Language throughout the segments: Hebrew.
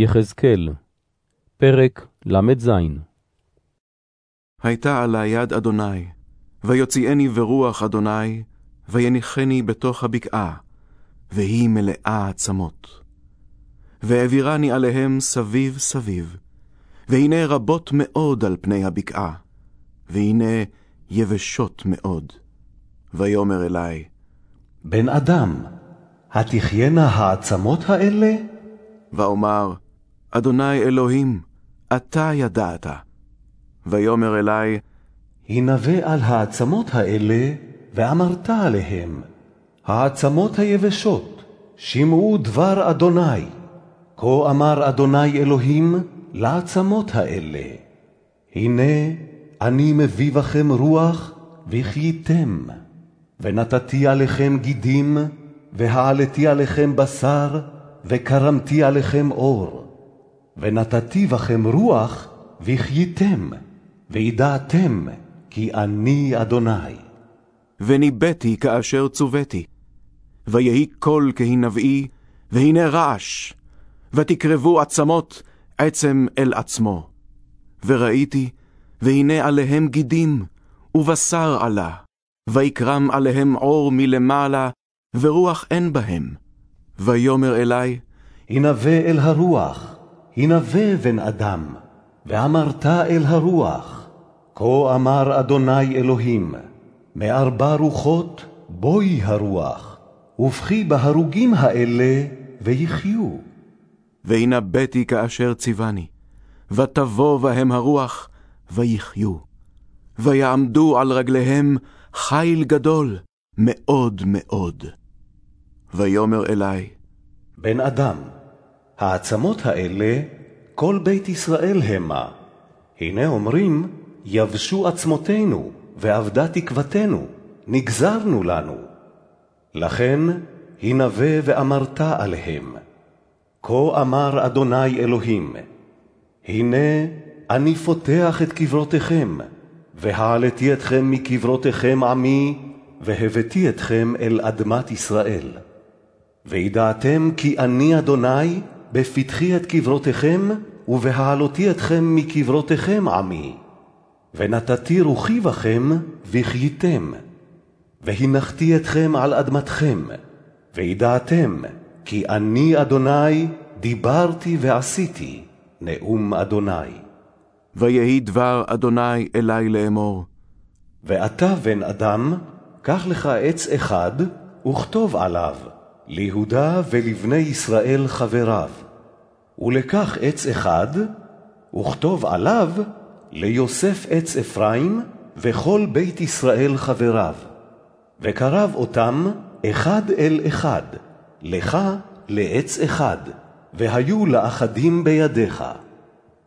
יחזקאל, פרק ל"ז הייתה עלי יד אדוני, ויוציאני ברוח אדוני, ויניחני בתוך הבקעה, והיא מלאה עצמות. והעבירני עליהם סביב סביב, והנה רבות מאוד על פני הבקעה, והנה יבשות מאוד. ויאמר אלי, בן אדם, התחיינה העצמות האלה? ואומר, אדוני אלוהים, אתה ידעת. ויאמר אלי, הנבא על העצמות האלה, ואמרת עליהם, העצמות היבשות, שמעו דבר אדוני. כה אמר אדוני אלוהים לעצמות האלה, הנה אני מביא בכם רוח, וחייתם, ונתתי עליכם גידים, והעליתי עליכם בשר, וקרמתי עליכם אור. ונתתי בכם רוח, וחייתם, וידעתם כי אני אדוני. וניבאתי כאשר צוויתי. ויהי קול כהנבאי, והנה רעש, ותקרבו עצמות עצם אל עצמו. וראיתי, והנה עליהם גידים, ובשר עלה, ויקרם עליהם אור מלמעלה, ורוח אין בהם. ויאמר אלי, הנבא אל הרוח, הנבא בן אדם, ואמרת אל הרוח, כה אמר אדוני אלוהים, מארבע רוחות בואי הרוח, ובכי בהרוגים האלה ויחיו. והנבאתי כאשר ציווני, ותבוא בהם הרוח, ויחיו. ויעמדו על רגליהם חיל גדול, מאוד מאוד. ויאמר אלי, בן אדם, העצמות האלה, כל בית ישראל המה. הנה אומרים, יבשו עצמותינו, ואבדה תקוותנו, נגזרנו לנו. לכן, הנבא ואמרת עליהם, כה אמר אדוני אלוהים, הנה אני פותח את קברותיכם, והעליתי אתכם מקברותיכם עמי, והבאתי אתכם אל אדמת ישראל. וידעתם כי אני אדוני בפתחי את קברותיכם, ובהעלותי אתכם מקברותיכם עמי. ונתתי רוחי בכם, וחייתם. והנחתי אתכם על אדמתכם, וידעתם כי אני אדוני דיברתי ועשיתי, נאום אדוני. ויהי דבר אדוני אלי לאמור. ואתה, בן אדם, קח לך עץ אחד, וכתוב עליו, ליהודה ולבני ישראל חבריו. ולקח עץ אחד, וכתוב עליו, ליוסף עץ אפרים, וכל בית ישראל חבריו. וקרב אותם אחד אל אחד, לך לעץ אחד, והיו לאחדים בידיך.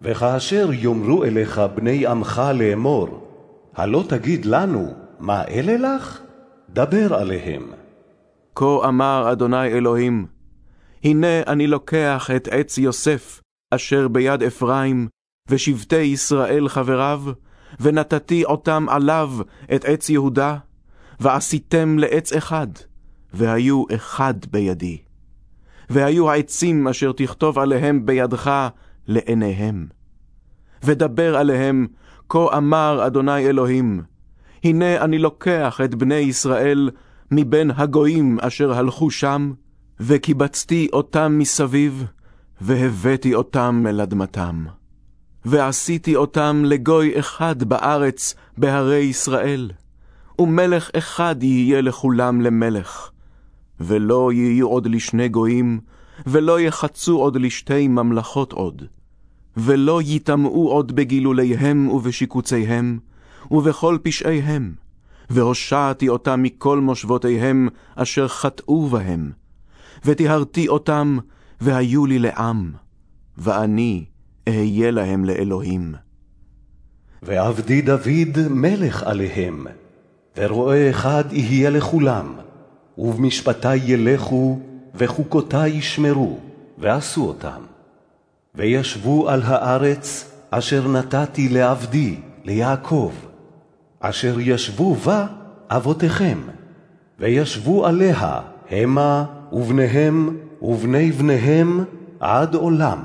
וכאשר יאמרו אליך בני עמך לאמור, הלא תגיד לנו, מה אלה לך? דבר עליהם. כה אמר אדוני אלוהים, הנה אני לוקח את עץ יוסף, אשר ביד אפרים, ושבטי ישראל חבריו, ונתתי אותם עליו את עץ יהודה, ועשיתם לעץ אחד, והיו אחד בידי. והיו העצים אשר תכתוב עליהם בידך לעיניהם. ודבר עליהם, כה אמר אדוני אלוהים, הנה אני לוקח את בני ישראל מבין הגויים אשר הלכו שם, וקיבצתי אותם מסביב, והבאתי אותם אל אדמתם. ועשיתי אותם לגוי אחד בארץ, בהרי ישראל, ומלך אחד יהיה לכולם למלך. ולא יהיו עוד לשני גויים, ולא יחצו עוד לשתי ממלכות עוד. ולא יטמאו עוד בגילוליהם ובשיקוציהם, ובכל פשעיהם, והושעתי אותם מכל מושבותיהם אשר חטאו בהם, וטיהרתי אותם, והיו לי לעם, ואני אהיה להם לאלוהים. ועבדי דוד מלך עליהם, ורועה אחד יהיה לכולם, ובמשפטי ילכו, וחוקותי ישמרו, ועשו אותם. וישבו על הארץ אשר נתתי לעבדי, ליעקב, אשר ישבו בה אבותיכם, וישבו עליה המה ובניהם ובני בניהם עד עולם,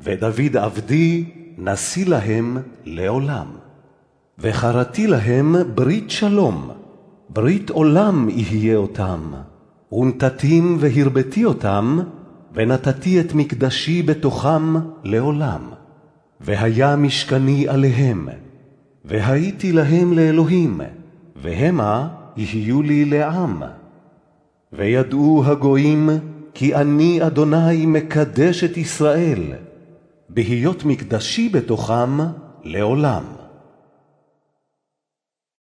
ודוד עבדי נשיא להם לעולם. וחרתי להם ברית שלום, ברית עולם יהיה אותם, ונתתים והרבתי אותם, ונתתי את מקדשי בתוכם לעולם. והיה משכני עליהם, והייתי להם לאלוהים, והמה יהיו לי לעם. וידעו הגויים כי אני אדוני מקדש את ישראל, בהיות מקדשי בתוכם לעולם.